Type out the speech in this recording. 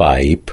pipe.